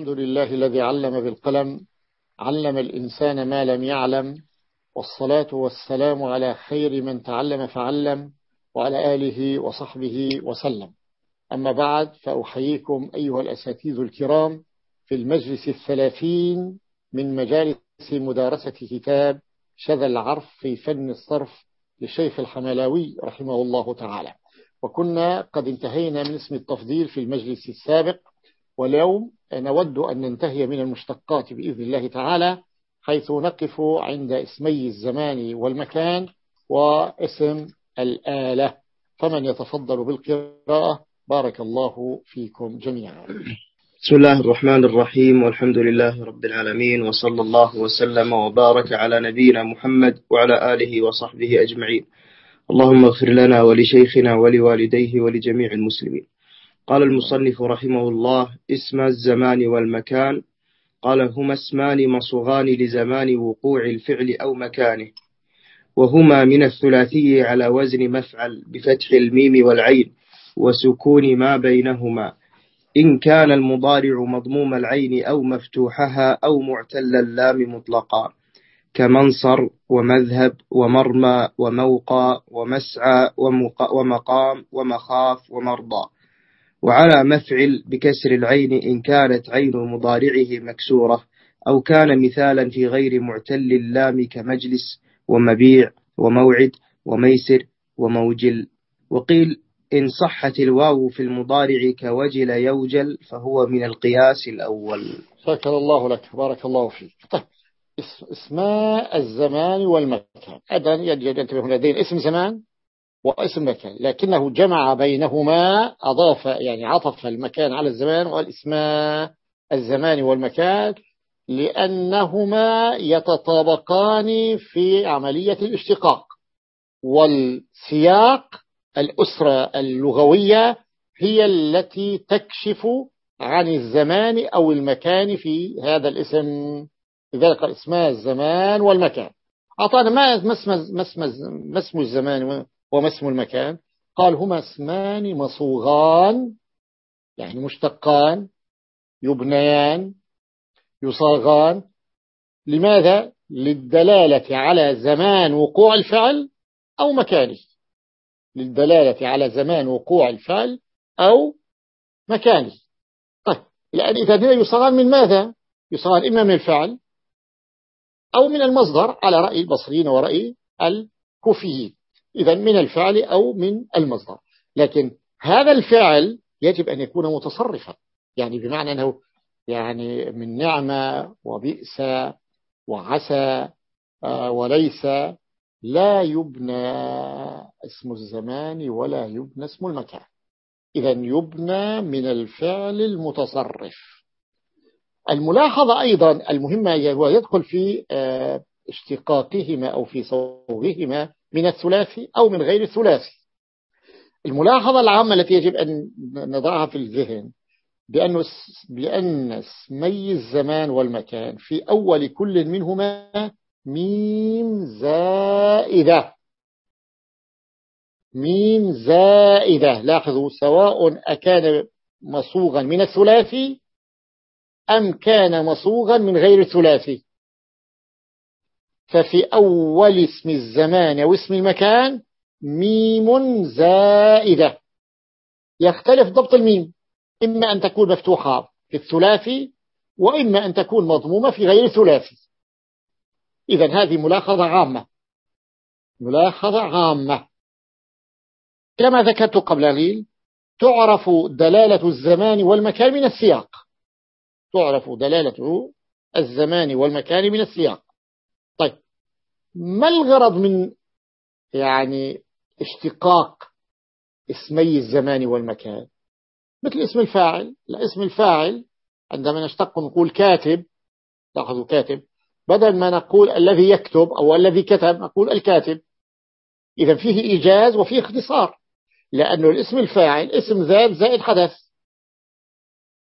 الحمد لله الذي علم بالقلم علم الإنسان ما لم يعلم والصلاة والسلام على خير من تعلم فعلم وعلى آله وصحبه وسلم. أما بعد فأحييكم أيها الأساتذة الكرام في المجلس الثلاثين من مجالس مدارسة كتاب شذا العرف في فن الصرف للشيخ الحملاوي رحمه الله تعالى. وكنا قد انتهينا من اسم التفضيل في المجلس السابق واليوم نود أن ننتهي من المشتقات بإذن الله تعالى حيث نقف عند اسمي الزمان والمكان واسم الآلة. فمن يتفضل بالقراءة بارك الله فيكم جميعا. بسم الله الرحمن الرحيم والحمد لله رب العالمين وصلى الله وسلم وبارك على نبينا محمد وعلى آله وصحبه أجمعين. اللهم اغفر لنا ولشيخنا ولوالديه ولجميع المسلمين. قال المصنف رحمه الله اسم الزمان والمكان. قال هما اسمان مصغان لزمان وقوع الفعل أو مكانه. وهما من الثلاثي على وزن مفعل بفتح الميم والعين وسكون ما بينهما. إن كان المضارع مضموم العين أو مفتوحها أو معتل اللام مطلقا. كمنصر ومذهب ومرمى وموقى ومسعى ومقام ومخاف ومرضى. وعلى مفعل بكسر العين إن كانت عين مضارعه مكسورة أو كان مثالا في غير معتل اللام كمجلس ومبيع وموعد وميسر وموجل. وقيل إن صحت الواو في المضارع كوجل يوجل فهو من القياس الأول. شكر الله لك بارك الله فيك. طيب إسماء الزمان والمكان. أيضا يجب أن تنتبه لدينا اسم زمان؟ واسم مكان لكنه جمع بينهما أضاف يعني عطف المكان على الزمان والإسماء الزمان والمكان لأنهما يتطابقان في عملية الاشتقاق والسياق الأسرة اللغوية هي التي تكشف عن الزمان أو المكان في هذا الاسم لذلك اسماء الزمان والمكان. أعطانا ما اسم الزمان؟ وما اسم المكان؟ قال هما اسمان مصوغان يعني مشتقان يبنيان يصاغان. لماذا؟ للدلالة على زمان وقوع الفعل أو مكانه. للدلالة على زمان وقوع الفعل أو مكانه. طيب لأن إذا يصاغان من ماذا؟ يصاغان إما من الفعل أو من المصدر على رأي البصريين ورأي الكوفيين. إذا من الفعل أو من المصدر. لكن هذا الفعل يجب أن يكون متصرفا. يعني بمعنى أنه يعني من نعمة وبئس وعسى آه، وليس. لا يبنى اسم الزمان ولا يبنى اسم المكان. إذا يبنى من الفعل المتصرف. الملاحظة أيضا المهمة يدخل في آه، اشتقاقهما أو في صوغهما من الثلاثي أو من غير الثلاثي. الملاحظة العامة التي يجب أن نضعها في الذهن بأن, بأن اسمي الزمان والمكان في أول كل منهما ميم زائدة. ميم زائدة. لاحظوا سواء أكان مصوغا من الثلاثي أم كان مصوغا من غير الثلاثي. ففي أول اسم الزمان أو اسم المكان ميم زائدة. يختلف ضبط الميم. إما أن تكون مفتوحة في الثلاثي وإما أن تكون مضمومة في غير الثلاثي. إذا هذه ملاحظة عامة. ملاحظة عامة. كما ذكرت قبل قليل تعرف دلالة الزمان والمكان من السياق. تعرف دلالة الزمان والمكان من السياق. طيب ما الغرض من يعني اشتقاق اسمي الزمان والمكان؟ مثل اسم الفاعل. لا اسم الفاعل عندما نشتق نقول كاتب لاحظوا كاتب. بدل ما نقول الذي يكتب أو الذي كتب نقول الكاتب. إذا فيه إيجاز وفيه اختصار لأنه الاسم الفاعل اسم ذات زائد حدث.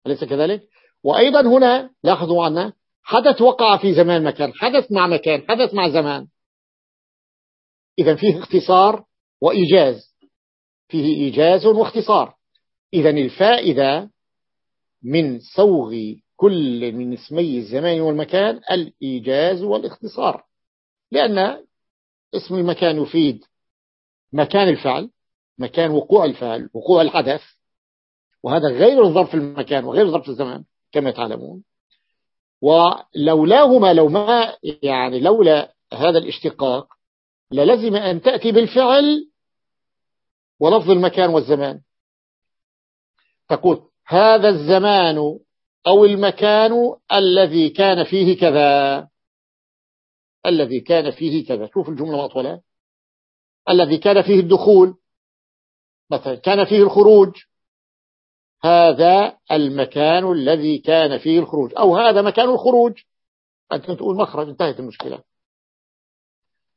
أليس كذلك؟ وأيضا هنا لاحظوا عنا حدث وقع في زمان مكان حدث مع مكان حدث مع زمان. إذا فيه اختصار وإيجاز. فيه إيجاز واختصار. إذا الفائدة من صوغ كل من اسمي الزمان والمكان الإيجاز والاختصار. لأن اسم المكان يفيد مكان الفعل مكان وقوع الفعل وقوع الحدث وهذا غير ظرف المكان وغير ظرف الزمان كما تعلمون. ولولاهما لو ما يعني لولا هذا الاشتقاق للزم أن تأتي بالفعل ولفظ المكان والزمان. تقول هذا الزمان أو المكان الذي كان فيه كذا الذي كان فيه كذا. شوف الجملة مطولة الذي كان فيه الدخول. مثلا كان فيه الخروج. هذا المكان الذي كان فيه الخروج. أو هذا مكان الخروج. أنت تقول مخرج انتهت المشكلة.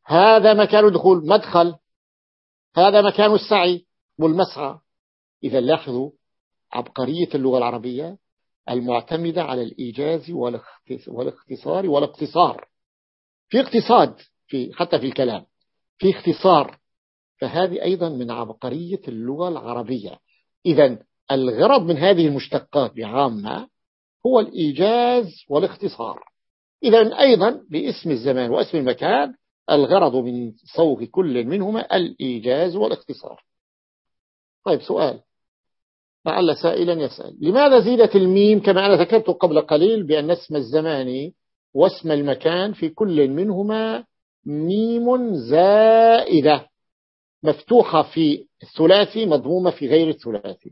هذا مكان الدخول مدخل. هذا مكان السعي والمسعى. إذا لاحظوا عبقرية اللغة العربية المعتمدة على الإيجاز والاختصار والاقتصار. في اقتصاد في حتى في الكلام. في اختصار. فهذه أيضا من عبقرية اللغة العربية. إذا الغرض من هذه المشتقات بعامة هو الإيجاز والاختصار. إذا أيضا باسم الزمان واسم المكان الغرض من صوغ كل منهما الإيجاز والاختصار. طيب سؤال. لعل سائلا يسأل. لماذا زيدت الميم كما أنا ذكرت قبل قليل بأن اسم الزمان واسم المكان في كل منهما ميم زائدة مفتوحة في الثلاثي مضمومة في غير الثلاثي؟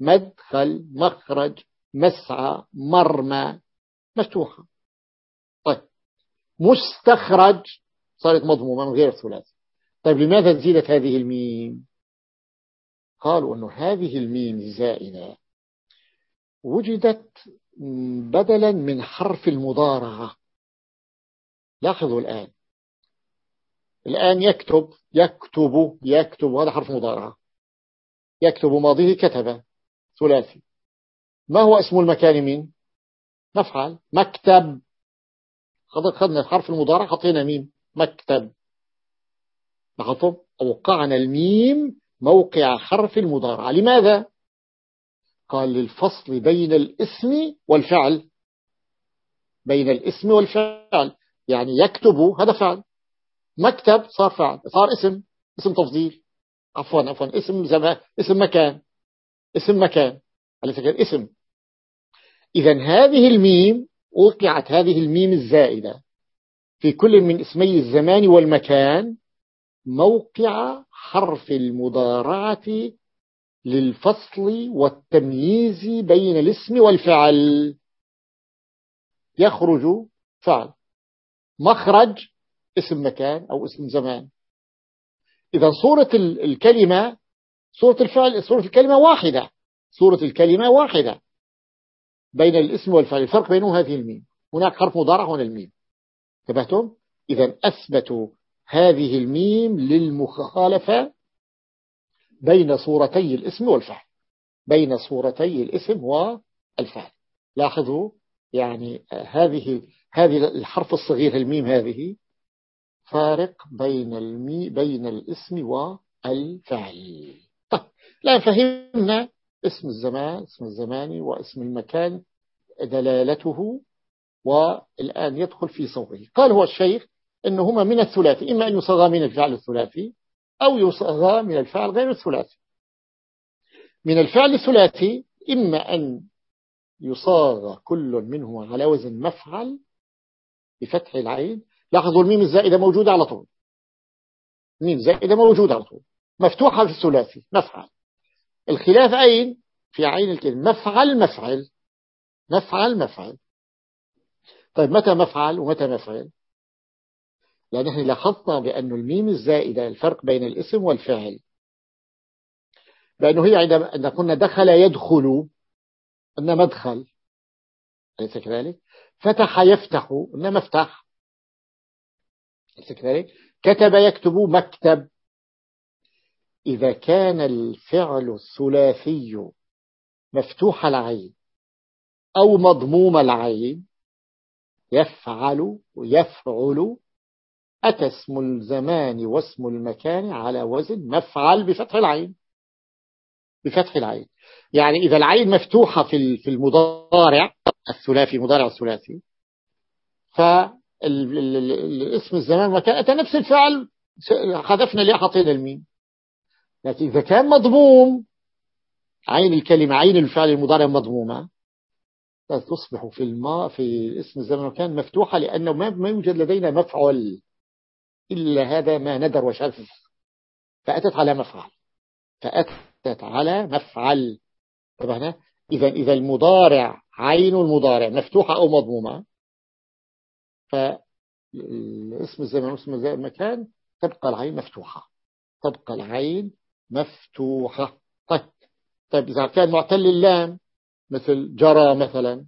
مدخل مخرج مسعى مرمى مفتوحة. طيب. مستخرج. صارت مضمومة من غير الثلاثي طيب لماذا زيدت هذه الميم؟ قالوا أن هذه الميم الزائدة وجدت بدلا من حرف المضارعة. لاحظوا الآن. الآن يكتب يكتب يكتب. هذا حرف مضارعة. يكتب ماضيه كتب ثلاثي. ما هو اسم المكان من مفعل. مكتب. خذنا حرف المضارع حطينا ميم. مكتب. لاحظتم؟ وقعنا الميم موقع حرف المضارع. لماذا؟ قال للفصل بين الاسم والفعل. بين الاسم والفعل. يعني يكتب هذا فعل. مكتب صار فعل. صار اسم. اسم تفضيل. عفوا عفوا. اسم زمان اسم مكان. اسم مكان. على فكرة اسم. إذا هذه الميم وقعت هذه الميم الزائدة في كل من اسمي الزمان والمكان موقع حرف المضارعة للفصل والتمييز بين الاسم والفعل. يخرج فعل. مخرج اسم مكان أو اسم زمان. إذا صورة الكلمة صورة الفعل صورة الكلمة واحدة. صورة الكلمة واحدة. بين الاسم والفعل الفرق بينهم هذه الميم. هناك حرف مضارع هنا الميم. انتبهتم؟ إذا أثبتوا هذه الميم للمخالفة بين صورتي الاسم والفعل. بين صورتي الاسم والفعل. لاحظوا يعني هذه هذه الحرف الصغير الميم هذه فارق بين المي بين الاسم والفعل. الآن فهمنا اسم الزمان اسم الزمان واسم المكان دلالته والآن يدخل في صوره قال هو الشيخ إنهما من الثلاثي إما أن يصغى من الفعل الثلاثي أو يصغى من الفعل غير الثلاثي. من الفعل الثلاثي إما أن يصاغ كل منهما على وزن مفعل بفتح العين. لاحظوا الميم الزائدة موجودة على طول. ميم زائدة موجودة على طول. مفتوحة في الثلاثي مفعل. الخلاف أين في عين الكلمة مفعل مفعل. مفعل مفعل. طيب متى مفعل ومتى مفعل؟ لأن إحنا لاحظنا بأن الميم الزائدة الفرق بين الاسم والفعل. بأنه هي عندما قلنا دخل يدخل أن مدخل. أليس كذلك؟ فتح يفتح أن مفتح أليس كذلك؟ كتب يكتب مكتب. إذا كان الفعل الثلاثي مفتوح العين أو مضموم العين يفعل ويفعل أتى اسم الزمان واسم المكان على وزن مفعل بفتح العين. بفتح العين. يعني إذا العين مفتوحة في في المضارع الثلاثي مضارع الثلاثي فالاسم الزمان مكان أتى نفس الفعل حذفنا اللي حطينا الميم. لكن إذا كان مضموم عين الكلمة عين الفعل المضارع مضمومة تصبح في الماء في اسم الزمن والمكان مفتوحة لأنه ما يوجد لدينا مفعول. إلا هذا ما ندر وشذ فأتت على مفعل. فأتت على مفعل. طبعا إذا إذا المضارع عين المضارع مفتوحة أو مضمومة فاسم الزمن واسم المكان تبقى العين مفتوحة. تبقى العين مفتوحة. طيب. طيب إذا كان معتل اللام مثل جرى مثلا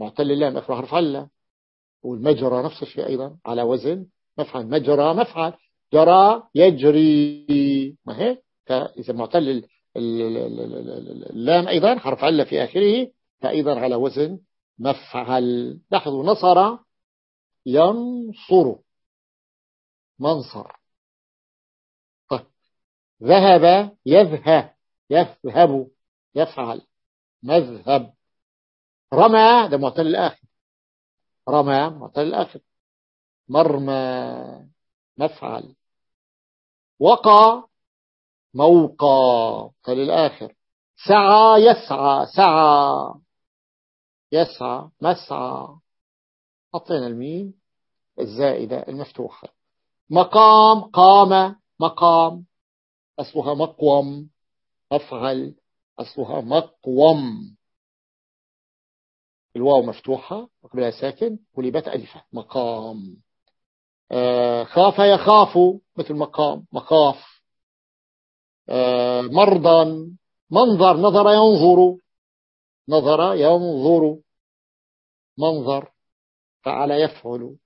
معتل اللام أخر حرف علة والمجرى نفس الشيء أيضا على وزن مفعل. مجرى مفعل. جرى يجري. ما هيك فإذا معتل اللام أيضا حرف علة في آخره فأيضا على وزن مفعل. لاحظوا نصر ينصر. منصر. ذهب يذهب يذهب يفعل. مذهب. رمى ده معتل الآخر. رمى معتل الآخر. مرمى مفعل. وقى موقى فللآخر. سعى يسعى سعى. يسعى مسعى. حطينا الميم الزائدة المفتوحة. مقام قام مقام. أصلها مقوم. أفعل. أصلها مقوم. الواو مفتوحة وقبلها ساكن. قلبت ألفة مقام. آه خاف يخاف مثل مقام. مخاف آه مرضا منظر. نظر ينظر. نظر ينظر. منظر. فعل يفعل.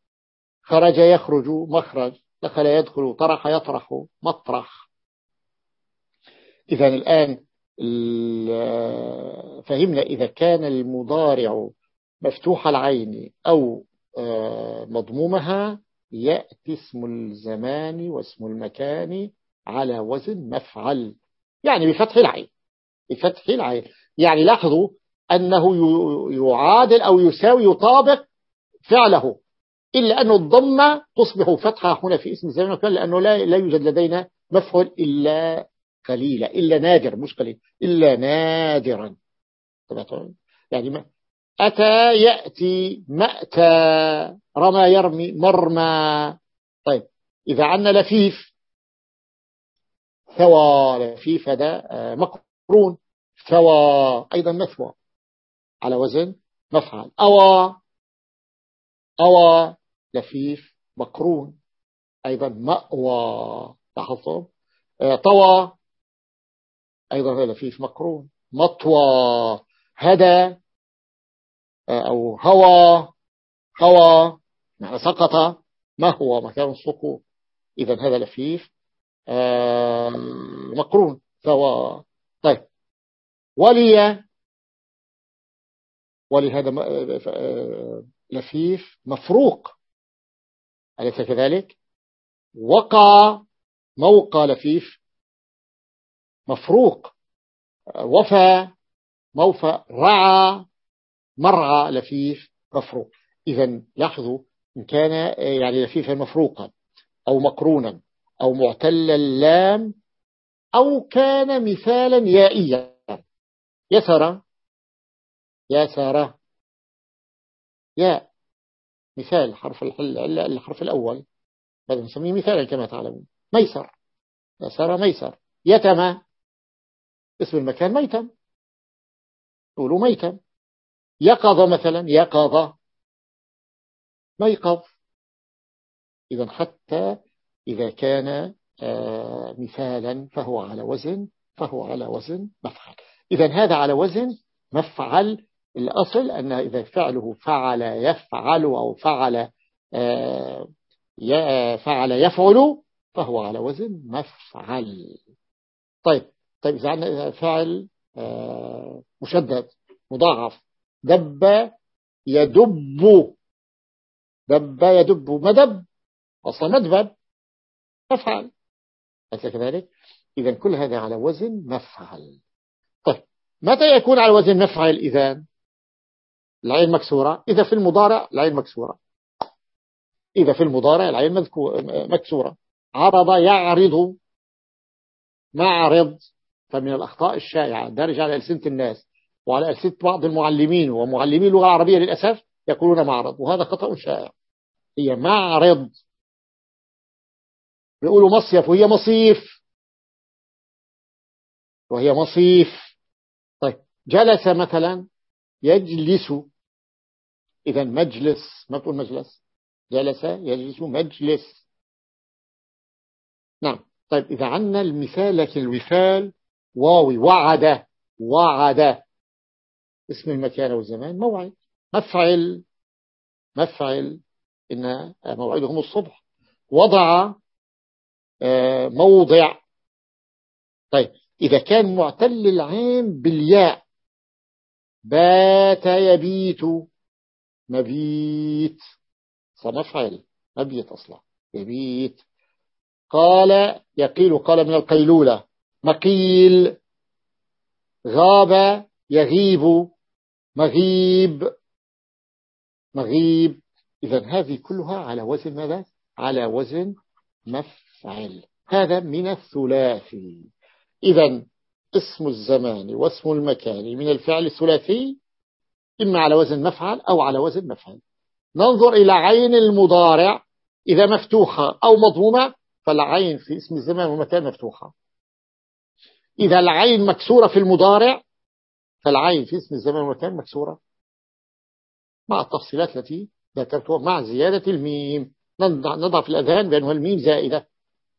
خرج يخرج. مخرج. دخل يدخل. طرح يطرح. مطرح. إذا الآن فهمنا إذا كان المضارع مفتوح العين أو آه، مضمومها يأتي اسم الزمان واسم المكان على وزن مفعل يعني بفتح العين بفتح العين. يعني لاحظوا أنه يعادل أو يساوي يطابق فعله إلا أن الضمة تصبح فتحة هنا في اسم الزمان لأنه لا, لا يوجد لدينا مفعول إلا قليلة إلا نادر مش قليل إلا نادرا. يعني ما أتى يأتي مأتى رمى يرمي مرمى. طيب إذا عنا لفيف ثوى لفيف هذا آه، مقرون. ثوى أيضا مثوى على وزن مفعل. أوى أوى لفيف مقرون. أيضا مأوى لاحظتم؟ آه، طوى أيضا لفيف مقرون. مطوى هدى آه، أو هوى هوى سقط ما هو؟ مكان السقوط. إذا هذا لفيف. آه، مقرون. ثوى طيب. ولي. ولهذا لفيف. مفروق. أليس كذلك؟ وقع. موقع لفيف. مفروق. وفى موفى رعى مرعى لفيف مفروق. إذا لاحظوا إن كان يعني لفيفا مفروقا أو مقرونا أو معتل اللام أو كان مثالا يائيا. يسر يسر ياء مثال حرف الحرف الأول. هذا نسميه مثالا كما تعلمون. ميسر. يسر ميسر. يتم اسم المكان ميتم قولوا ميتم يقظ مثلا يقظ. ميقظ. إذا حتى إذا كان آه، مثالا فهو على وزن فهو على وزن مفعل. إذا هذا على وزن مفعل. الأصل أن إذا فعله فعل يفعل أو فعل آه، فعل يفعل فهو على وزن مفعل. طيب طيب إذا عندنا فعل آه، مشدد مضاعف دب يدب دب يدب مدب أصلا مدبب مفعل. أليس كذلك؟ إذا كل هذا على وزن مفعل. طيب متى يكون على وزن مفعل إذا؟ العين مكسورة. إذا في المضارع العين مكسورة. إذا في المضارع العين مكسورة. عرض يعرض معرض فمن الأخطاء الشائعة دارج على ألسنة الناس وعلى ألسنة بعض المعلمين ومعلمين اللغة العربية للأسف يقولون معرض وهذا خطأ شائع. هي معرض. بيقولوا مصيف وهي مصيف. وهي مصيف. طيب جلس مثلا يجلس. إذا مجلس ما تقول مجلس؟ جلس يجلس مجلس. نعم. طيب إذا عنا المثال لكن الوفال واوي وعد وعد. اسم المكان والزمان موعد. مفعل مفعل. إن موعدهم الصبح. وضع آه، موضع. طيب إذا كان معتل العين بالياء بات يبيت. مبيت. فمفعل مبيت أصلا. يبيت. قال يقيل قال من القيلولة. مقيل غاب يغيب مغيب مغيب. إذا هذه كلها على وزن ماذا؟ على وزن مفعل. هذا من الثلاثي. إذا اسم الزمان واسم المكان من الفعل الثلاثي إما على وزن مفعل أو على وزن مفعل. ننظر إلى عين المضارع. إذا مفتوحة أو مضمومة فالعين في اسم الزمان والمكان مفتوحة. إذا العين مكسورة في المضارع فالعين في اسم الزمان والمكان مكسورة. مع التفصيلات التي ذكرتها مع زيادة الميم. نضع في الأذهان بأنه الميم زائدة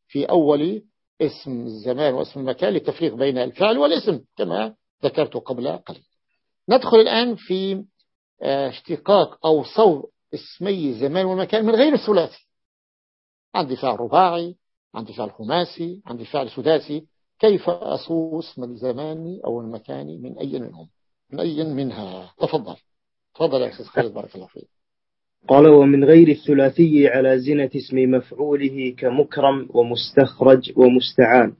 في أول اسم الزمان واسم المكان للتفريق بين الفعل والاسم كما ذكرت قبل قليل. ندخل الآن في آه، اشتقاق أو صور اسمي الزمان والمكان من غير الثلاثي. عندي فعل رباعي عندي فعل خماسي عندي فعل سداسي. كيف أصوص من الزمان أو المكان من أي منهم؟ من أي منها؟ تفضل. تفضل يا أستاذ خالد بارك الله فيك. قال ومن غير الثلاثي على زنة اسم مفعوله كمكرم ومستخرج ومستعان.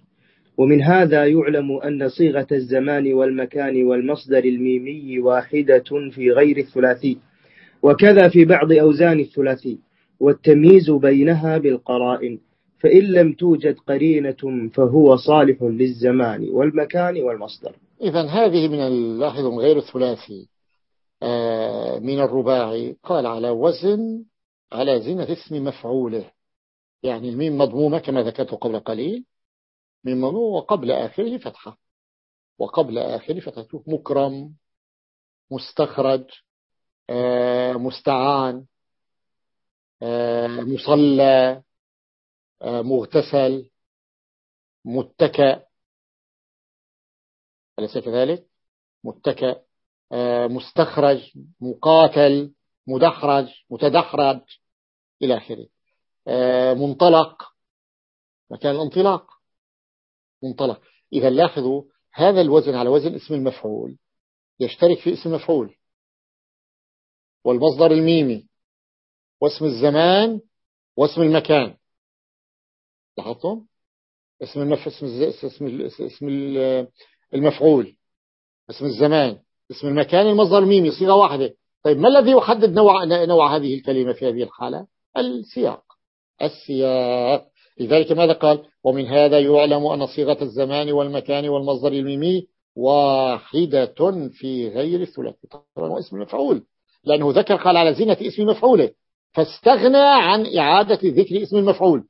ومن هذا يعلم أن صيغة الزمان والمكان والمصدر الميمي واحدة في غير الثلاثي وكذا في بعض أوزان الثلاثي والتمييز بينها بالقرائن. فإن لم توجد قرينة فهو صالح للزمان والمكان والمصدر. إذا هذه من اللاحظ غير الثلاثي آه، من الرباعي قال على وزن على زنة اسم مفعوله. يعني الميم مضمومة كما ذكرت قبل قليل. من مضموم وقبل آخره فتحة. وقبل آخره فتحة. مكرم مستخرج آه، مستعان آه، مصلى مغتسل متكأ أليس كذلك؟ متكأ آه، مستخرج مقاتل مدحرج متدحرج إلى آخره. آه، منطلق. مكان الانطلاق؟ منطلق. إذا لاحظوا هذا الوزن على وزن اسم المفعول يشترك في اسم المفعول والمصدر الميمي واسم الزمان واسم المكان. لاحظتم اسم المف... اسم اسم اسم المفعول. اسم الزمان. اسم المكان المصدر الميمي صيغة واحدة. طيب ما الذي يحدد نوع نوع هذه الكلمة في هذه الحالة؟ السياق. السياق. لذلك ماذا قال؟ ومن هذا يعلم أن صيغة الزمان والمكان والمصدر الميمي واحدة في غير الثلاثي. طبعا هو اسم المفعول. لأنه ذكر قال على زينة اسم مفعوله. فاستغنى عن إعادة ذكر اسم المفعول.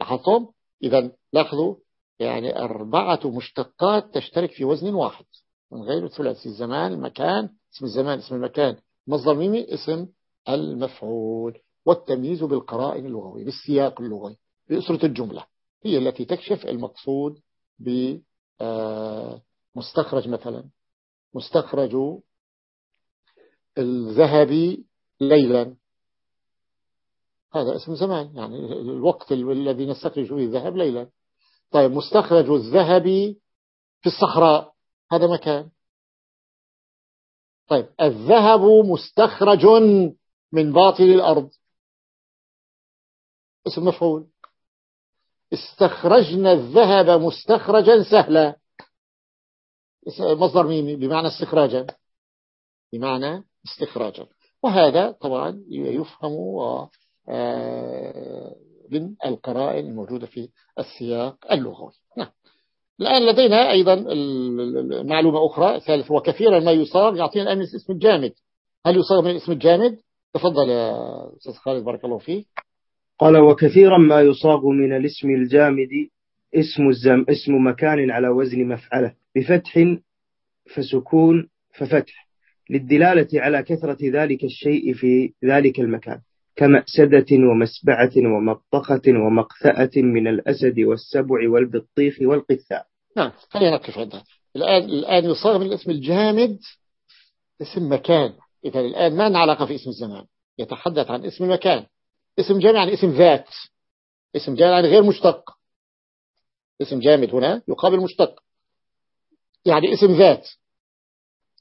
لاحظتم إذا لاحظوا يعني أربعة مشتقات تشترك في وزن واحد. من غير الثلاثي الزمان المكان اسم الزمان اسم المكان مصدر ميمي اسم المفعول والتمييز بالقرائن اللغوي بالسياق اللغوي بأسرة الجملة هي التي تكشف المقصود بمستخرج مثلا مستخرج الذهب ليلا. هذا اسم زمان يعني الوقت الذي نستخرج فيه الذهب ليلا طيب مستخرج الذهب في الصحراء هذا مكان. طيب الذهب مستخرج من باطل الأرض. اسم مفعول. استخرجنا الذهب مستخرجا سهلا. مصدر ميمي بمعنى استخراجا. بمعنى استخراجا. وهذا طبعا يفهم من القرائن الموجودة في السياق اللغوي. نعم. الآن لدينا أيضا معلومة أخرى ثالث وكثيرا ما يصاغ. يعطينا الآن اسم الجامد. هل يصاغ من الاسم الجامد؟ تفضل يا أستاذ خالد بارك الله فيك. قال وكثيرا ما يصاغ من الاسم الجامد اسم الزم اسم مكان على وزن مفعله. بفتح فسكون ففتح. للدلالة على كثرة ذلك الشيء في ذلك المكان. كمأسدة ومسبعة ومطخة ومقثأة من الأسد والسبع والبطيخ والقثاء. نعم خلينا نقف عندها الآن, الآن يصاغ من الاسم الجامد اسم مكان. إذا الآن ما علاقة في اسم الزمان. يتحدث عن اسم المكان. اسم جامد يعني اسم ذات. اسم جامد يعني غير مشتق. اسم جامد هنا يقابل مشتق. يعني اسم ذات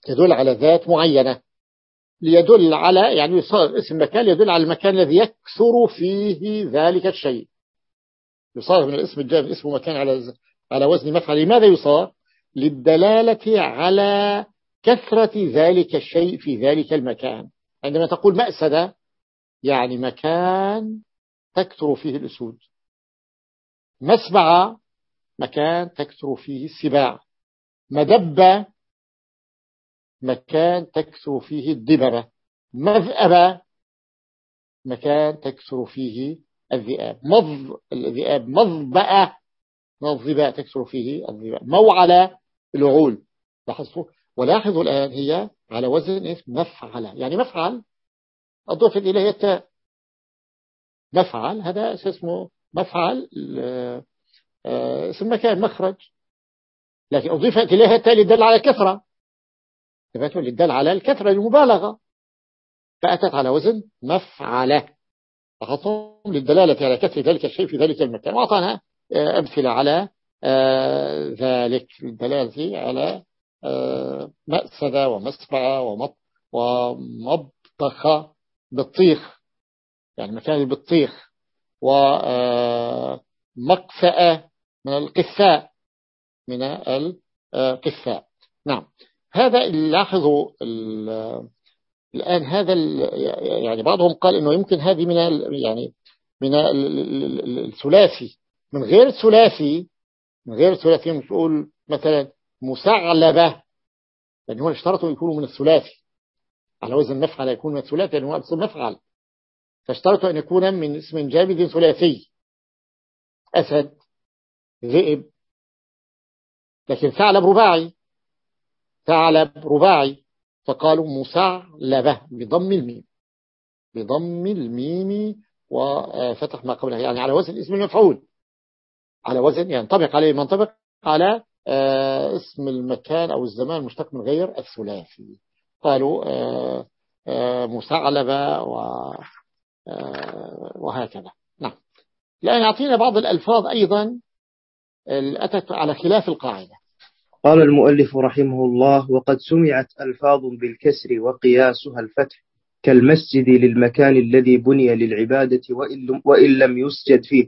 يدل على ذات معينة. ليدل على يعني يصار اسم مكان يدل على المكان الذي يكثر فيه ذلك الشيء. يصار من الاسم الجامد اسم مكان على على وزن مفعل. لماذا يصار؟ للدلالة على كثرة ذلك الشيء في ذلك المكان. عندما تقول مأسدة يعني مكان تكثر فيه الأسود. مسبعة مكان تكثر فيه السباع. مدبة مكان تكثر فيه الدببة مذأبة مكان تكثر فيه الذئاب. مض الذئاب مضبأة مضبأة تكثر فيه الذئاب. موعلة العول. لاحظتوا ولاحظوا الآن هي على وزن مفعل يعني مفعل أضيف إليه التاء. مفعل هذا اسمه؟ مفعل آه، اسم مكان مخرج. لكن أضيفت إليها التاء للدل على الكثرة ثبات للدل على الكثرة المبالغة. فأتت على وزن مفعلة. فخطهم للدلالة على كثر ذلك الشيء في ذلك المكان. وأعطانا آه، أمثلة على آه، ذلك الدلالة على آه، مأسدة ومسبعة ومبطخة بالطيخ. يعني مكان البطيخ ومقفأة من القفاء. من القفاء نعم. هذا لاحظوا الآن هذا يعني بعضهم قال إنه يمكن هذه من يعني من الثلاثي. من غير الثلاثي من غير الثلاثي نقول مثلا مسعلبة يعني هو اشترطوا يكونوا من الثلاثي. على وزن مفعل يكون من الثلاثي لأنه هو مفعل. فاشترطوا أن يكون من اسم جامد ثلاثي. أسد ذئب. لكن ثعلب رباعي. ثعلب رباعي فقالوا مسعلبة بضم الميم. بضم الميم وفتح ما قبلها يعني على وزن اسم المفعول. على وزن ينطبق عليه منطبق على آه، اسم المكان أو الزمان المشتق من غير الثلاثي. قالوا آه، آه، مسعلبة وهكذا. نعم. لأن يعطينا بعض الألفاظ أيضا أتت على خلاف القاعدة. قال المؤلف رحمه الله وقد سمعت ألفاظ بالكسر وقياسها الفتح كالمسجد للمكان الذي بني للعبادة وإن لم يسجد فيه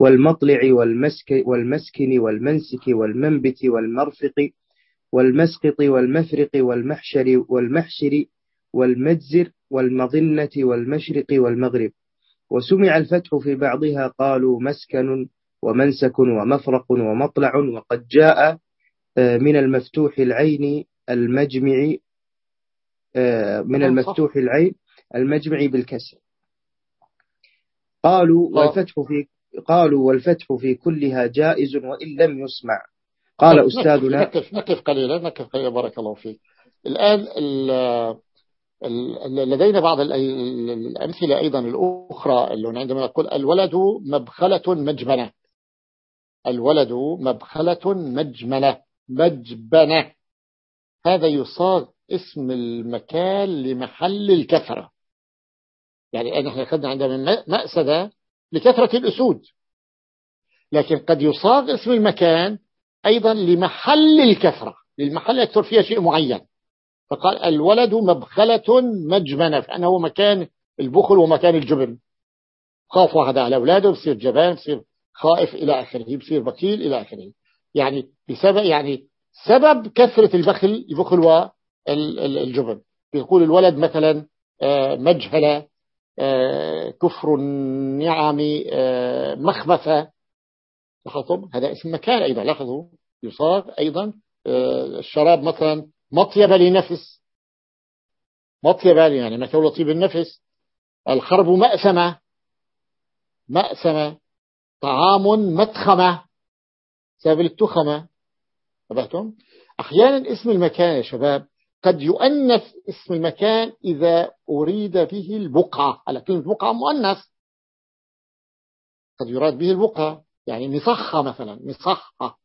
والمطلع والمسك والمسكن والمنسك والمنبت والمرفق والمسقط والمفرق والمحشر والمحشر والمجزر والمظنة والمشرق والمغرب. وسمع الفتح في بعضها قالوا مسكن ومنسك ومفرق ومطلع وقد جاء من المفتوح العين المجمع آه، من المفتوح العين المجمع بالكسر. قالوا والفتح في قالوا والفتح في كلها جائز وإن لم يسمع. قال نقف أستاذنا نقف, نقف قليلا نقف قليلا بارك الله فيك. الآن لدينا بعض الأمثلة أيضا الأخرى اللي عندما نقول الولد مبخلة مجبنة الولد مبخلة مجملة. مجبنة. هذا يصاغ اسم المكان لمحل الكثرة. يعني إحنا أخذنا عندنا مأسدة لكثرة الأسود. لكن قد يصاغ اسم المكان أيضا لمحل الكثرة. للمحل يكثر فيها شيء معين. فقال الولد مبخلة مجمنة فأنه مكان البخل ومكان الجبن. خاف واحد على أولاده بصير جبان بصير خائف إلى آخره بصير بخيل إلى آخره. يعني بسبب يعني سبب كثرة البخل البخل والجبن يقول الولد مثلا آه، مجهلة آه، كفر النعم آه، مخبثة لاحظتم؟ هذا اسم مكان أيضا. لاحظوا؟ يصار أيضا الشراب مثلا مطيبة لنفس. مطيبة يعني مكان لطيب النفس. الخرب مأسمة. مأسمة. طعام متخمة. سبب التخمة. انتبهتم أحيانا اسم المكان يا شباب قد يؤنث اسم المكان إذا أريد به البقعة. على كلمة بقعة مؤنث. قد يراد به البقعة يعني مصخة مثلا مصخة.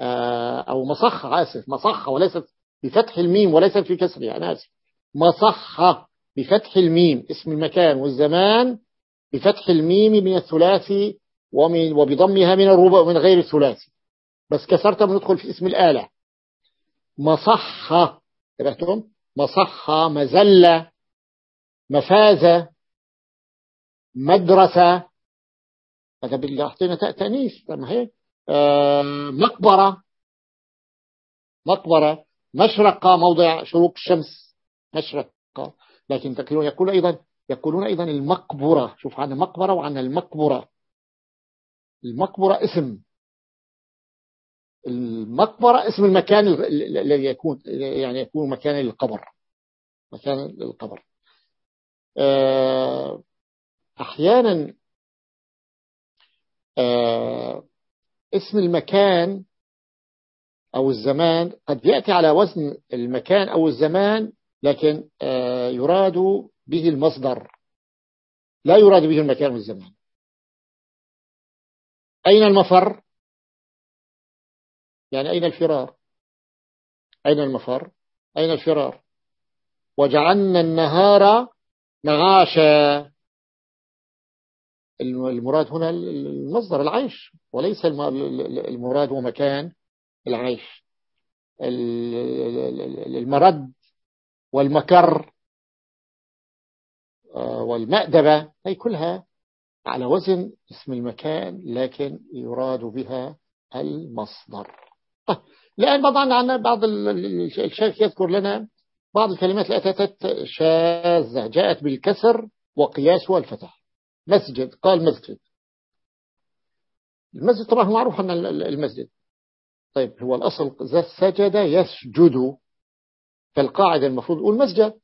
آه، أو مصخة آسف مصخة وليست بفتح الميم وليست في كسرها أنا آسف. مصخة بفتح الميم اسم المكان والزمان بفتح الميم من الثلاثي ومن وبضمها من الربع ومن غير الثلاثي. بس كسرتها بندخل في اسم الآلة. مصحة تبعتم؟ مصحة مزلة مفازة مدرسة. هذا بالله أعطينا تأنيث. ما هي؟ آه مقبرة. مقبرة. مشرقة موضع شروق الشمس. مشرقة. لكن يقول أيضا يقولون أيضا المقبرة. شوف عنا مقبرة وعنا المقبرة. المقبرة اسم. المقبرة اسم المكان الذي يكون يعني يكون مكان للقبر. مكان للقبر. آه، أحيانا آه، اسم المكان أو الزمان قد يأتي على وزن المكان أو الزمان لكن آه، يراد به المصدر. لا يراد به المكان والزمان. أين المفر؟ يعني أين الفرار؟ أين المفر؟ أين الفرار؟ وجعلنا النهار معاشا. المراد هنا المصدر العيش وليس المراد هو مكان العيش. المرد والمكر آه، والمأدبة هي كلها على وزن اسم المكان لكن يراد بها المصدر. لأن طبعا عندنا بعض الشيخ يذكر لنا بعض الكلمات التي أتت شاذة جاءت بالكسر وقياسها الفتح مسجد قال مسجد. المسجد طبعا معروف أن المسجد. طيب هو الأصل سجد يسجد فالقاعدة المفروض. نقول مسجد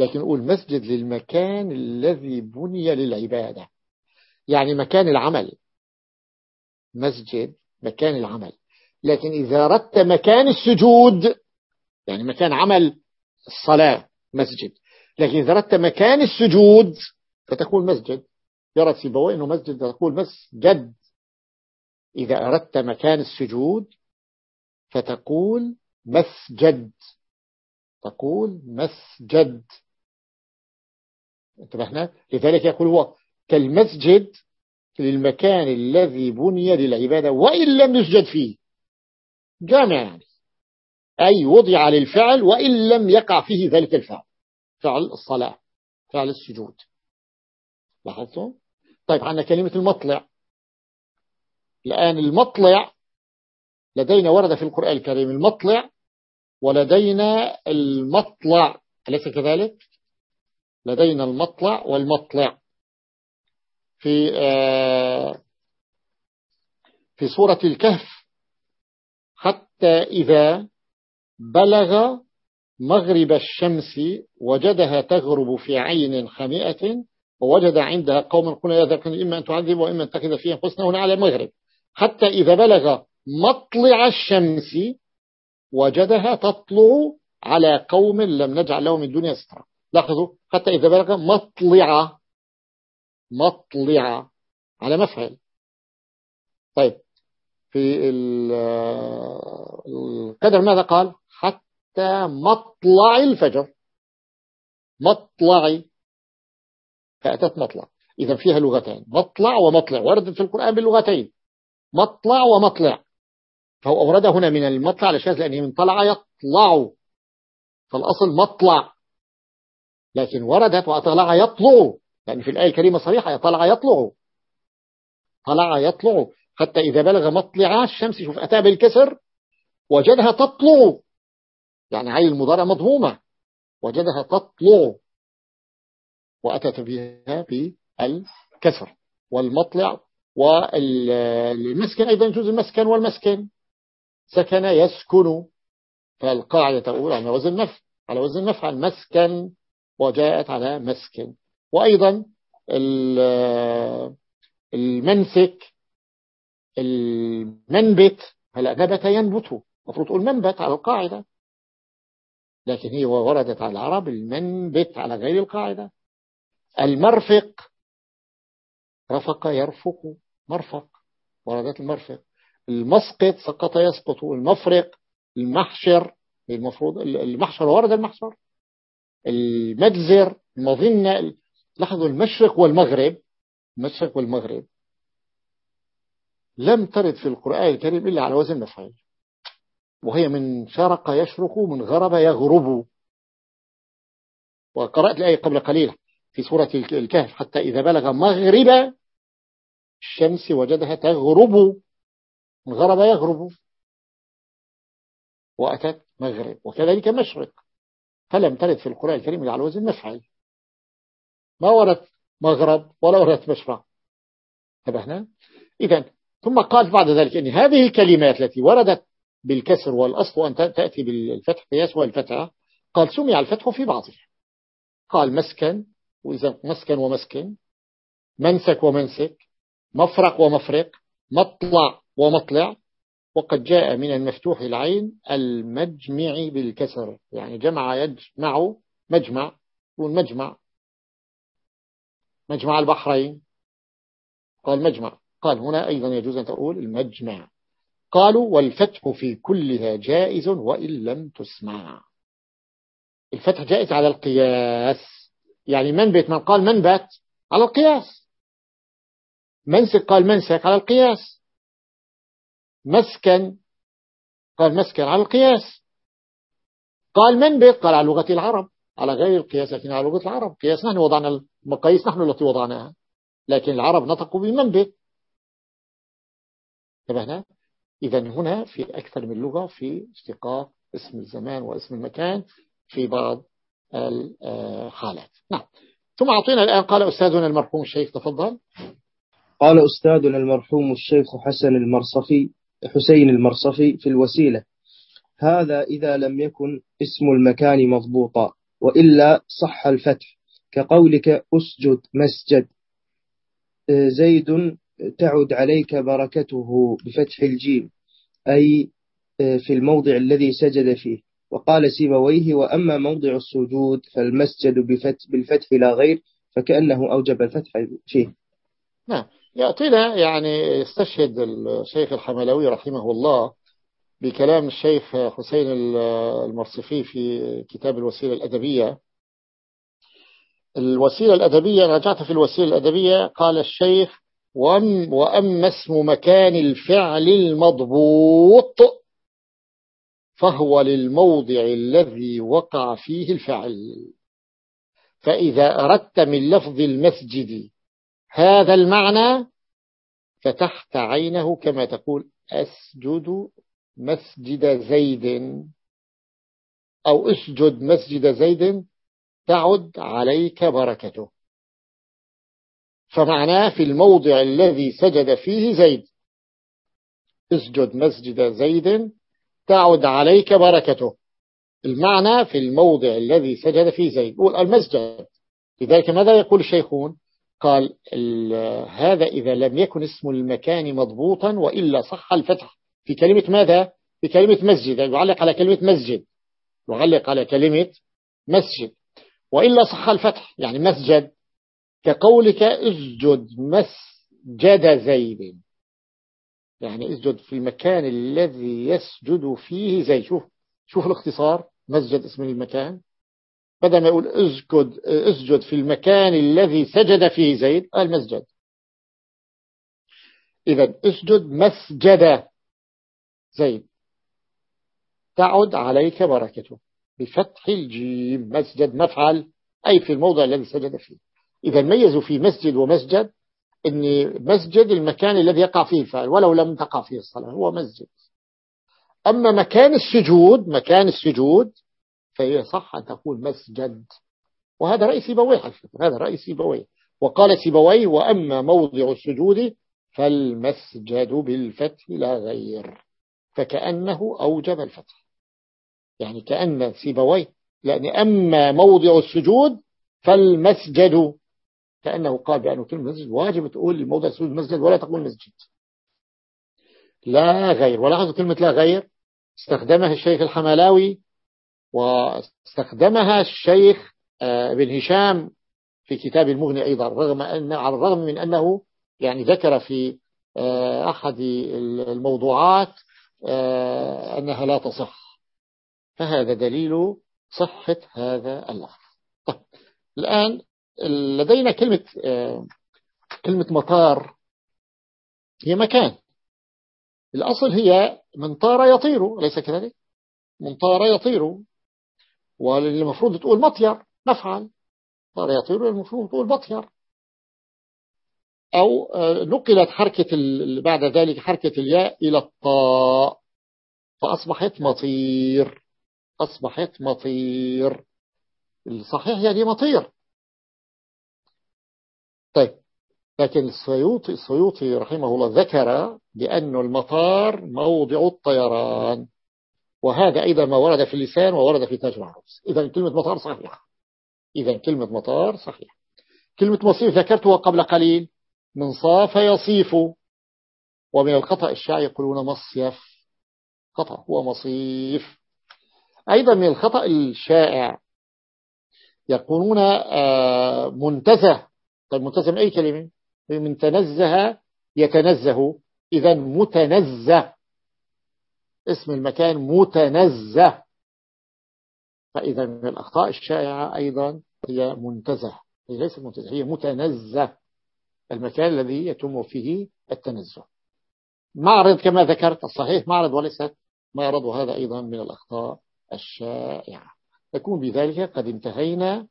لكن نقول مسجد للمكان الذي بني للعبادة. يعني مكان العمل. مسجد مكان العمل. لكن إذا أردت مكان السجود يعني مكان عمل الصلاة مسجد. لكن إذا أردت مكان السجود فتقول مسجد. يرى سيبوي أنه مسجد تقول مسجد. إذا أردت مكان السجود فتقول مسجد. تقول مسجد. انتبهنا؟ لذلك يقول هو كالمسجد للمكان الذي بني للعبادة وإن لم يسجد فيه. جامع يعني. أي وضع للفعل وإن لم يقع فيه ذلك الفعل. فعل الصلاة. فعل السجود. لاحظتم؟ طيب عندنا كلمة المطلع. الآن المطلع لدينا ورد في القرآن الكريم المطلع ولدينا المطلع. أليس كذلك؟ لدينا المطلع والمطلع. في آه، في سورة الكهف حتى إذا بلغ مغرب الشمس وجدها تغرب في عين خمئة ووجد عندها قوما قلنا يا ذاك إما أن تعذب وإما أن تأخذ فيها حسنة هنا على المغرب. حتى إذا بلغ مطلع الشمس وجدها تطلع على قوم لم نجعل لهم الدنيا سترا لاحظوا حتى إذا بلغ مطلع مطلع على مفعل. طيب في القدر ماذا قال؟ حتى مطلع الفجر. مطلع فأتت مطلع. إذا فيها لغتين مطلع ومطلع. وردت في القرآن باللغتين. مطلع ومطلع. فهو أورد هنا من المطلع على لأنه من طلع يطلع. فالأصل مطلع. لكن وردت وأطلع يطلع. يعني في الآية الكريمة صريحة طلع يطلع. طلع يطلع. حتى إذا بلغ مطلع الشمس شوف أتى بالكسر وجدها تطلع. يعني عين المضارع مضمومة. وجدها تطلع. وأتت بها بالكسر والمطلع والمسكن. أيضا يجوز المسكن والمسكن. سكن يسكن. فالقاعدة تقول على وزن نفع على وزن نفع المسكن. وجاءت على مسكن وأيضا المنسك المنبت هلا نبت ينبت. المفروض تقول منبت على القاعدة. لكن هي وردت على العرب المنبت على غير القاعدة. المرفق رفق يرفق مرفق. وردت المرفق. المسقط سقط يسقط. المفرق المحشر. المفروض المحشر ورد المحشر. المجزر المظنة لاحظوا المشرق والمغرب. المشرق والمغرب. لم ترد في القرآن الكريم إلا على وزن مفعول وهي من شرق يشرق من غرب يغرب. وقرأت الآية قبل قليل في سورة الكهف حتى إذا بلغ مغرب الشمس وجدها تغرب. من غرب يغرب. وأتت مغرب. وكذلك مشرق. فلم ترد في القرآن الكريم على وزن مفعل ما وردت مغرب ولا وردت مشرق انتبهنا إذا ثم قال بعد ذلك أن هذه الكلمات التي وردت بالكسر والأصل أن تأتي بالفتح قياس والفتح قال سمع الفتح في بعضها قال مسكن وإذا مسكن ومسكن منسك ومنسك مفرق ومفرق مطلع ومطلع وقد جاء من المفتوح العين المجمع بالكسر يعني جمع يجمع مجمع والمجمع مجمع البحرين. قال مجمع. قال هنا أيضا يجوز أن تقول المجمع. قالوا والفتح في كلها جائز وإن لم تسمع. الفتح جائز على القياس. يعني منبت من؟ قال منبت على القياس. منسك قال منسك على القياس. مسكن قال مسكن على القياس. قال منبت قال على لغة العرب. على غير القياس لكن على لغة العرب. قياس نحن وضعنا المقاييس نحن التي وضعناها. لكن العرب نطقوا بمنبت انتبهنا. إذا هنا في أكثر من لغة في اشتقاق اسم الزمان واسم المكان في بعض الحالات. نعم. ثم أعطينا الآن قال أستاذنا المرحوم الشيخ تفضل. قال أستاذنا المرحوم الشيخ حسن المرصفي حسين المرصفي في الوسيلة. هذا إذا لم يكن اسم المكان مضبوطا وإلا صح الفتح. كقولك أسجد مسجد زيد تعد عليك بركته بفتح الجيم أي في الموضع الذي سجد فيه. وقال سيبويه وأما موضع السجود فالمسجد بالفتح لا غير فكأنه أوجب الفتح فيه. نعم. يأتينا يعني يستشهد الشيخ الحملوي رحمه الله بكلام الشيخ حسين المرصفي في كتاب الوسيلة الأدبية. الوسيلة الأدبية رجعت في الوسيلة الأدبية قال الشيخ وأما اسم مكان الفعل المضبوط فهو للموضع الذي وقع فيه الفعل. فإذا أردت من لفظ المسجد هذا المعنى فتحت عينه كما تقول أسجد مسجد زيد أو أسجد مسجد زيد تعد عليك بركته. فمعناه في الموضع الذي سجد فيه زيد. أسجد مسجد زيد تعد عليك بركته. المعنى في الموضع الذي سجد فيه زيد. المسجد. لذلك ماذا يقول الشيخون؟ قال هذا إذا لم يكن اسم المكان مضبوطا وإلا صح الفتح. في كلمة ماذا؟ في كلمة مسجد. يعلق على كلمة مسجد. يعلق على كلمة مسجد. وإلا صح الفتح. يعني مسجد. كقولك اسجد مسجد زيد. يعني اسجد في المكان الذي يسجد فيه زيد. شوف شوف الاختصار. مسجد اسم المكان. بدل ما يقول اسجد اسجد في المكان الذي سجد فيه زيد قال مسجد. إذا اسجد مسجد زيد. تعد عليك بركته. بفتح الجيم مسجد مفعل أي في الموضع الذي سجد فيه. إذا ميزوا في مسجد ومسجد أن مسجد المكان الذي يقع فيه الفعل ولو لم تقع فيه الصلاة هو مسجد. أما مكان السجود مكان السجود فهي صح أن تقول مسجد. وهذا رأي سيبويه هذا رأي سيبويه. وقال سيبويه وأما موضع السجود فالمسجد بالفتح لا غير. فكأنه أوجب الفتح. يعني كأن سيبويه لأن أما موضع السجود فالمسجد. كأنه قال بأنه كلمة مسجد واجب تقول الموضع السجود مسجد ولا تقول مسجد. لا غير ولاحظوا كلمة لا غير استخدمها الشيخ الحملاوي واستخدمها الشيخ آه، ابن هشام في كتاب المغني أيضا رغم أن على الرغم من أنه يعني ذكر في آه، أحد الموضوعات آه، أنها لا تصح. فهذا دليل صحة هذا اللفظ. طيب الآن لدينا كلمة كلمة مطار هي مكان. الأصل هي من طار يطير ليس كذلك؟ من طار يطير. والمفروض تقول مطير مفعل طار يطير المفروض تقول مطير أو آه، نقلت حركة بعد ذلك حركة الياء إلى الطاء. فأصبحت مطير. أصبحت مطير. الصحيح يعني مطير. طيب. لكن السيوطي, السيوطي رحمه الله ذكر بأن المطار موضع الطيران. وهذا أيضا ما ورد في اللسان وورد في تاج العروس. إذا كلمة مطار صحيحة. إذا كلمة مطار صحيحة. كلمة مصيف ذكرتها قبل قليل. من صاف يصيف. ومن الخطأ الشائع يقولون مصيف. خطأ هو مصيف. أيضا من الخطأ الشائع يقولون آه، منتزه. طيب منتزه من أي كلمة؟ من تنزه يتنزه. إذا متنزه. اسم المكان متنزه. فإذا من الأخطاء الشائعة أيضا هي منتزه. هي ليست منتزه هي متنزه. المكان الذي يتم فيه التنزه. معرض كما ذكرت الصحيح معرض وليست معرض وهذا أيضا من الأخطاء الشائعة. نكون بذلك قد انتهينا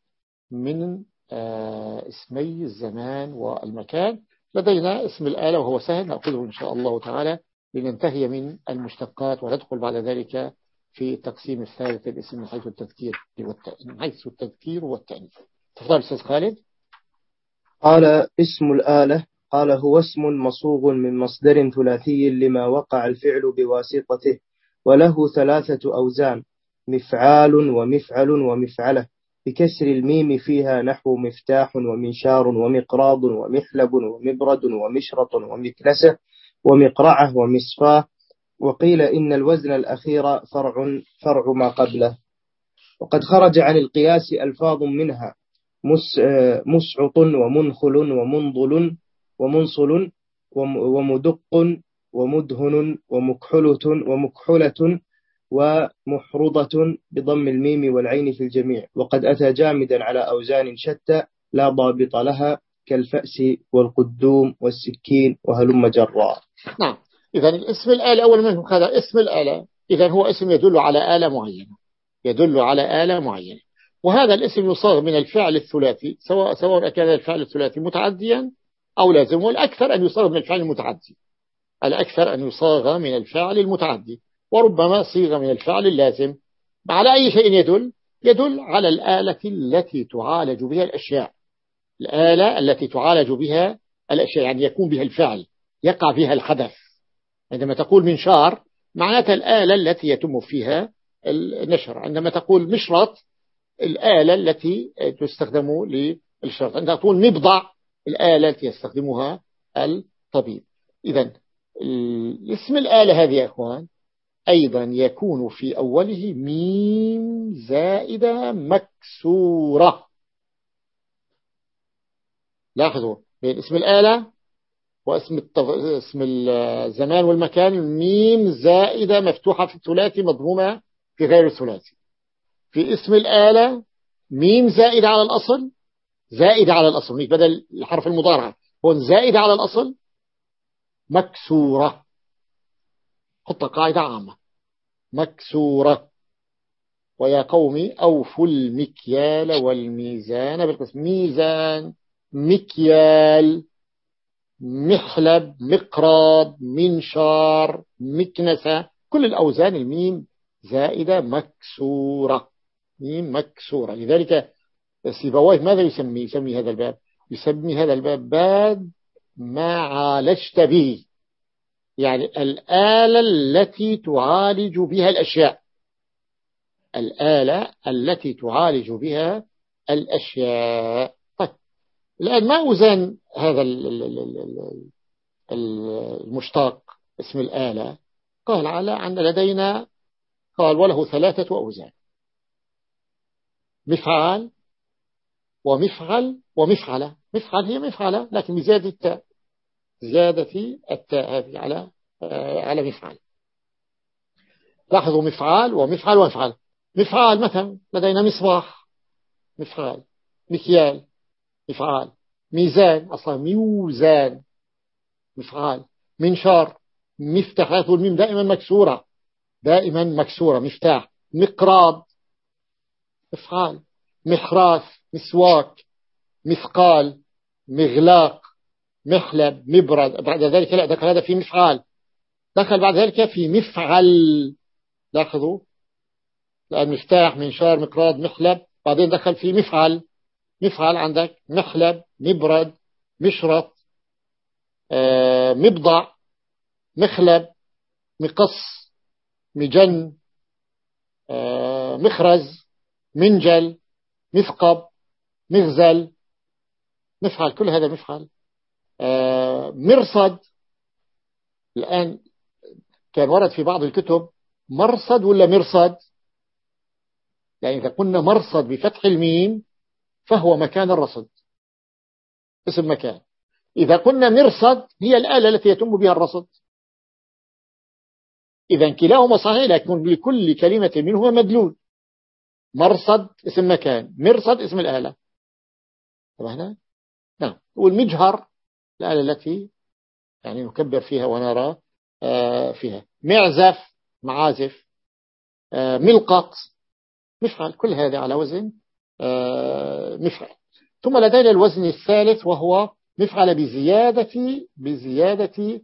من آه، اسمي الزمان والمكان. لدينا اسم الآلة وهو سهل نأخذه إن شاء الله تعالى. لننتهي من المشتقات وندخل بعد ذلك في التقسيم الثالث الاسم من حيث التذكير من حيث التذكير والتأنيث. تفضل أستاذ خالد. قال اسم الآلة قال هو اسم مصوغ من مصدر ثلاثي لما وقع الفعل بواسطته وله ثلاثة أوزان مفعال ومفعل ومفعلة بكسر الميم فيها نحو مفتاح ومنشار ومقراض ومحلب ومبرد ومشرط ومكنسة ومقرعة ومصفاه وقيل إن الوزن الأخير فرع, فرع ما قبله. وقد خرج عن القياس ألفاظ منها مسعط ومنخل ومنضل ومنصل ومدق ومدهن ومكحلة ومكحلة ومحرضة بضم الميم والعين في الجميع. وقد أتى جامدا على أوزان شتى لا ضابط لها كالفأس والقدوم والسكين وهلم جرا نعم. إذا الاسم الآلة أول منه هذا اسم الآلة إذا هو اسم يدل على آلة معينة. يدل على آلة معينة. وهذا الاسم يصاغ من الفعل الثلاثي سواء سواء كان الفعل الثلاثي متعديا أو لازم. والأكثر أن يصاغ من الفعل المتعدي. الأكثر أن يصاغ من الفعل المتعدي. وربما صيغ من الفعل اللازم. على أي شيء يدل؟ يدل على الآلة التي تعالج بها الأشياء. الآلة التي تعالج بها الأشياء يعني يكون بها الفعل. يقع بها الحدث. عندما تقول منشار معناتها الآلة التي يتم فيها النشر. عندما تقول مشرط الآلة التي تستخدم للشرط. عندما تقول مبضع الآلة التي يستخدمها الطبيب. إذا اسم الآلة هذه يا أخوان أيضا يكون في أوله ميم زائدة مكسورة. لاحظوا بين اسم الآلة واسم التف... اسم الزمان والمكان ميم زائدة مفتوحة في الثلاثي مضمومة في غير الثلاثي. في اسم الآلة ميم زائدة على الأصل زائدة على الأصل. بدل الحرف المضارع. هون زائدة على الأصل مكسورة. حط قاعدة عامة. مكسورة. ويا قوم أوفوا المكيال والميزان بالقسم. ميزان مكيال. محلب مقراض منشار مكنسة. كل الأوزان الميم زائدة مكسورة. ميم مكسورة. لذلك سيبويه ماذا يسمي؟ يسمي هذا الباب. يسمي هذا الباب باب ما عالجت به. يعني الآلة التي تعالج بها الأشياء. الآلة التي تعالج بها الأشياء. الآن ما أوزان هذا المشتاق اسم الآلة؟ قال على أن لدينا قال وله ثلاثة أوزان. مفعال ومفعل ومفعلة. مفعل هي مفعلة لكن بزيادة التاء. زيادة التاء هذه على على مفعل. لاحظوا مفعال ومفعل ومفعل. مفعال مثلا لدينا مصباح مفعال مكيال. مفعال. ميزان أصلا ميوزان. مفعال. منشار. مفتاح. الميم. دائما مكسورة. دائما مكسورة. مفتاح. مقراض مفعال. محراث مسواك. مثقال. مغلاق. محلب مبرد. بعد ذلك لا دخل هذا في مفعال. دخل بعد ذلك في مفعل. لاحظوا. لأن مفتاح منشار مقراض محلب بعدين دخل في مفعل. مفعل عندك محلب مبرد مشرط آه، مبضع مخلب مقص مجن آه، مخرز منجل مثقب مغزل. مفعل كل هذا مفعل آه، مرصد. الآن كان ورد في بعض الكتب مرصد ولا مرصد؟ يعني إذا قلنا مرصد بفتح الميم فهو مكان الرصد. اسم مكان. إذا قلنا مرصد هي الآلة التي يتم بها الرصد. إذا كلاهما صحيح لكن لكل كلمة منهما مدلول. مرصد اسم مكان مرصد اسم الآلة. تمام نعم. والمجهر الآلة التي يعني نكبر فيها ونرى آه، فيها. معزف معازف آه، ملقط. مفعل كل هذا على وزن مفعل. ثم لدينا الوزن الثالث وهو مفعل بزيادة بزيادة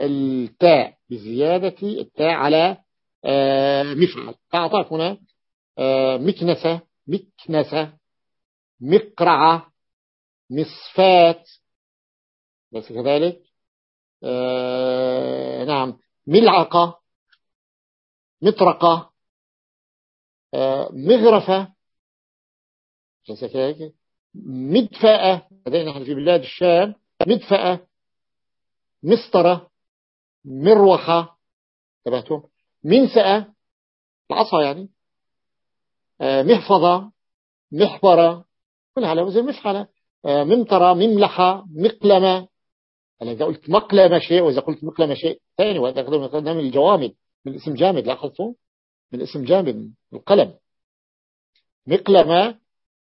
التاء بزيادة التاء على مفعل. أعطاك هنا مكنسة مكنسة مقرعة مصفات. بس كذلك؟ آه نعم. ملعقة مطرقة آه مغرفة ليس مدفأة لدينا نحن في بلاد الشام مدفأة مسطرة مروحة تبعتم منسأة العصا يعني. آه محفظة محبرة على وزن مفعلة آه ممطرة مملحة مقلمة. أنا إذا قلت مقلمة شيء وإذا قلت مقلمة شيء ثاني وهذا من الجوامد من اسم جامد لاحظتوا؟ من اسم جامد القلم. مقلمة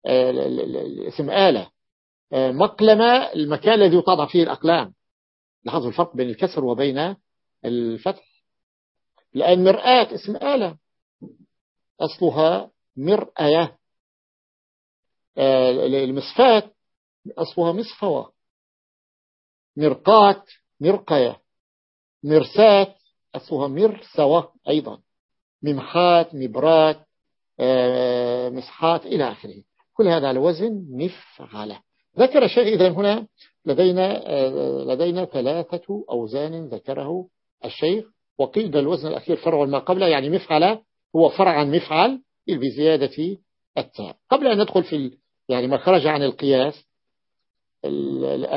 اسم آلة. آه، مقلمة المكان الذي يطبع فيه الأقلام. لاحظوا الفرق بين الكسر وبين الفتح. لأن مرآة اسم آلة. أصلها مرآية. آه، المصفات أصلها مصفوة. مرقات مرقية. مرسات أصلها مرسوة أيضا. ممحات مبرات آه، مسحات إلى آخره. كل هذا على وزن مفعلة. ذكر شيء إذا هنا لدينا آه، لدينا ثلاثة أوزان ذكره الشيخ وقيل الوزن الأخير فرع ما قبله يعني مفعلة هو فرع مفعل بزيادة التاء. قبل أن ندخل في يعني ما خرج عن القياس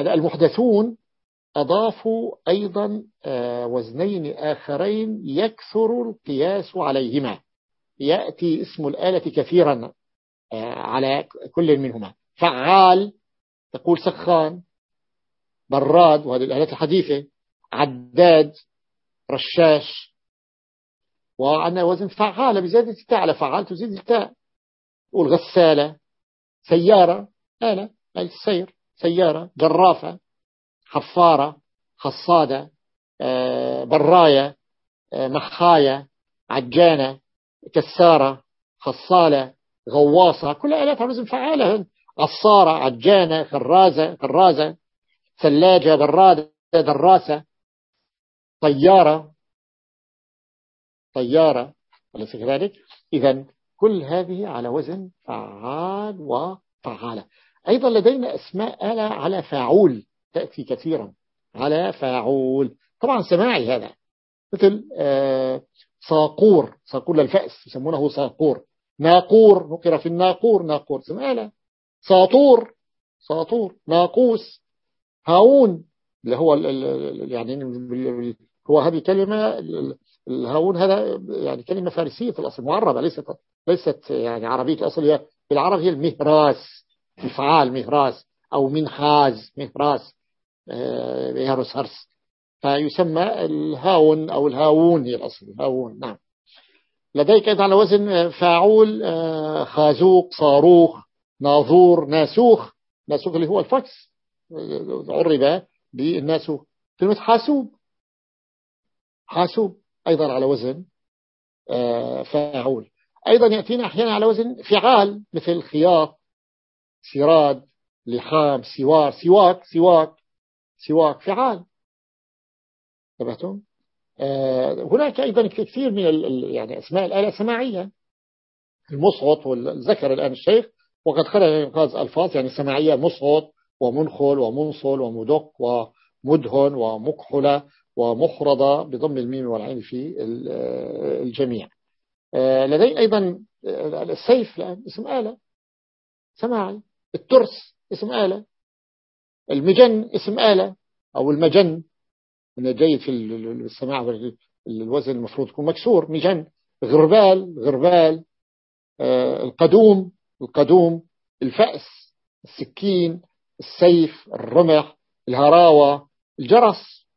المحدثون أضافوا أيضا آه، وزنين آخرين يكثر القياس عليهما. يأتي اسم الآلة كثيرا. على كل منهما. فعال تقول سخان براد وهذه الآلات الحديثة عداد رشاش. وعندنا وزن فعالة بزيادة التاء على فعال تزيد التاء. والغسالة سيارة. آلة أي السير سيارة. جرافة حفارة خصادة. آه، براية آه، مخاية عجانة كسارة خصالة. غواصة كل آلات على فعالة. عصارة عجانة خرازة خرازة ثلاجة برادة دراسة طيارة. طيارة أليس كذلك؟ إذا كل هذه على وزن فعال وفعالة. أيضا لدينا أسماء آلة على فاعول تأتي كثيرا على فاعول. طبعا سماعي هذا مثل آه، صاقور صاقور للفأس يسمونه صاقور. ناقور نقر في الناقور ناقور. اسم آلة ساطور ساطور. ناقوس. هاون اللي هو يعني هو هذه كلمة الهاون هذا يعني كلمة فارسية في الأصل معربة ليست ليست يعني عربية. الأصل هي بالعرب هي المهراس الفعال مهراس أو منحاز مهراس مهرس هرس. فيسمى الهاون أو الهاون هي الأصل الهاون نعم. لديك أيضا على وزن فاعول آه، خازوق صاروخ ناظور ناسوخ. ناسوخ اللي هو الفكس عرب بالناسوخ. كلمة حاسوب. حاسوب أيضا على وزن آه، فاعول. أيضا يأتينا أحيانا على وزن فعال مثل خياط سراد لحام سوار سواك سواك سواك فعال. انتبهتم آه، هناك أيضا كثير من يعني أسماء الآلة سماعية. المصعط والذكر الآن الشيخ وقد خلق إنقاذ ألفاظ يعني سماعية مصعط ومنخل ومنصل ومدق ومدهن ومكحلة ومخرضة بضم الميم والعين في الجميع. آه، لدي أيضا السيف الآن اسم آلة سماعي. الترس اسم آلة. المجن اسم آلة أو المجن. من جيد في السماع الوزن المفروض يكون مكسور مجن غربال غربال آه، القدوم القدوم الفأس السكين السيف الرمح الهراوة الجرس.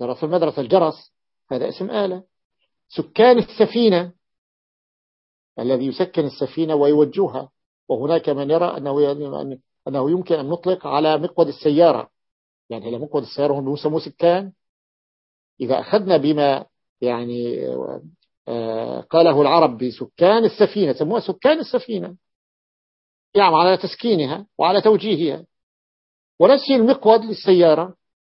جرس المدرسة الجرس. هذا اسم آلة. سكان السفينة. الذي يسكن السفينة ويوجهها. وهناك من يرى أنه أنه يمكن أن نطلق على مقود السيارة. يعني على مقود السيارة هم يسموه سكان إذا أخذنا بما يعني آه، قاله العرب بسكان السفينة سموها سكان السفينة. يعمل على تسكينها وعلى توجيهها. ونسي المقود للسيارة.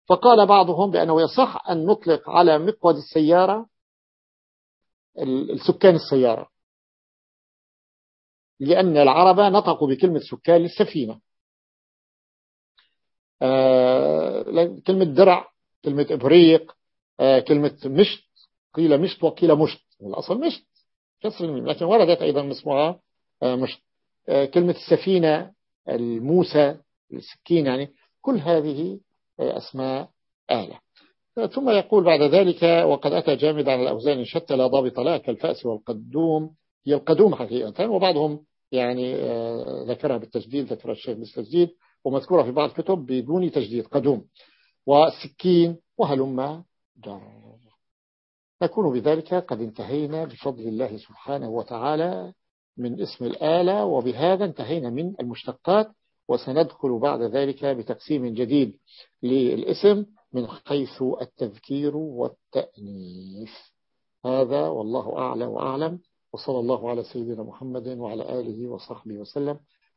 فقال بعضهم بأنه يصح أن نطلق على مقود السيارة السكان السيارة. لأن العرب نطقوا بكلمة سكان للسفينة. كلمة درع كلمة إبريق آه، كلمة مشت قيل مشت وقيل مشت. الأصل مشت كسر الميم. لكن وردت أيضا اسمها آه، مشت. كلمة السفينة الموسى السكين يعني كل هذه أسماء آلة. ثم يقول بعد ذلك وقد أتى جامدا على الأوزان شتى لا ضابط لها كالفأس والقدوم. هي القدوم حقيقة وبعضهم يعني ذكرها بالتجديد ذكر الشيخ بالتجديد ومذكورة في بعض الكتب بدون تجديد قدوم وسكين وهلم جر نكون بذلك قد انتهينا بفضل الله سبحانه وتعالى من اسم الآلة وبهذا انتهينا من المشتقات وسندخل بعد ذلك بتقسيم جديد للاسم من حيث التذكير والتأنيث. هذا والله أعلى وأعلم وصلى الله على سيدنا محمد وعلى آله وصحبه وسلم.